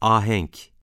ahenk.